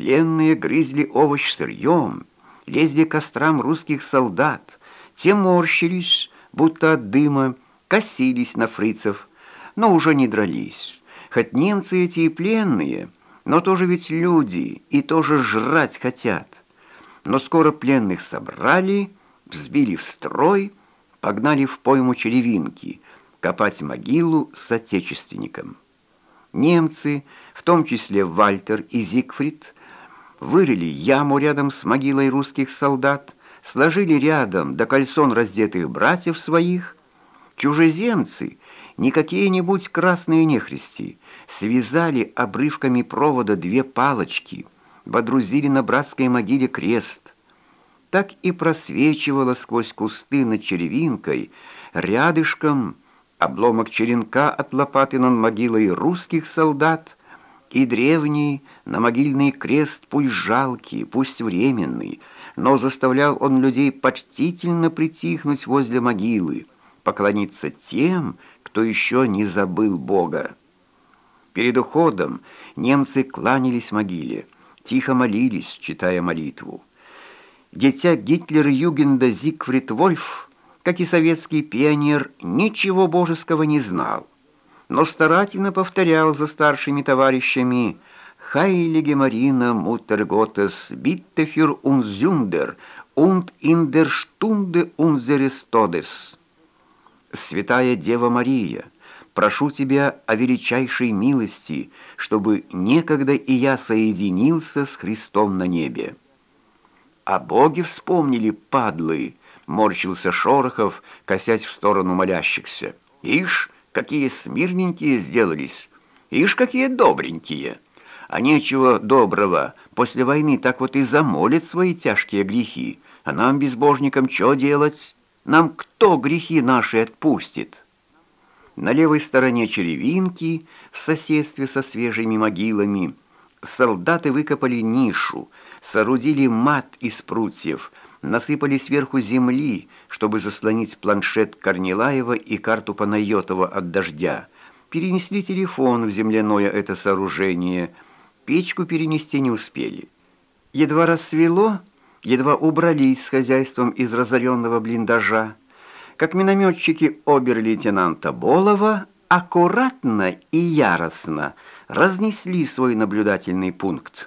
Пленные грызли овощ сырьем, лезли к кострам русских солдат, те морщились, будто от дыма, косились на фрицев, но уже не дрались. Хоть немцы эти и пленные, но тоже ведь люди и тоже жрать хотят. Но скоро пленных собрали, взбили в строй, погнали в пойму черевинки, копать могилу с отечественником. Немцы, в том числе Вальтер и Зигфрид, вырыли яму рядом с могилой русских солдат, сложили рядом до кольцон раздетых братьев своих. Чужеземцы, не какие-нибудь красные нехристи, связали обрывками провода две палочки, водрузили на братской могиле крест. Так и просвечивало сквозь кусты над черевинкой, рядышком обломок черенка от лопаты над могилой русских солдат и древний на могильный крест, пусть жалкий, пусть временный, но заставлял он людей почтительно притихнуть возле могилы, поклониться тем, кто еще не забыл Бога. Перед уходом немцы кланялись могиле, тихо молились, читая молитву. Дитя Гитлер-Югенда Зигфрид Вольф, как и советский пионер, ничего божеского не знал, но старательно повторял за старшими товарищами «Heilige Marina, Mutter Gottes, bitte für uns Sünder und in der Stunde unseres Todes». «Святая Дева Мария, прошу Тебя о величайшей милости, чтобы некогда и я соединился с Христом на небе». «А боги вспомнили, падлы!» — морщился Шорохов, косясь в сторону молящихся. «Ишь, какие смирненькие сделались! Ишь, какие добренькие! А нечего доброго, после войны так вот и замолят свои тяжкие грехи. А нам, безбожникам, что делать?» Нам кто грехи наши отпустит? На левой стороне черевинки, в соседстве со свежими могилами, солдаты выкопали нишу, соорудили мат из прутьев, насыпали сверху земли, чтобы заслонить планшет Корнилаева и карту Панайотова от дождя, перенесли телефон в земляное это сооружение, печку перенести не успели. Едва рассвело, едва убрались с хозяйством из разоренного блиндажа, как минометчики обер-лейтенанта Болова аккуратно и яростно разнесли свой наблюдательный пункт.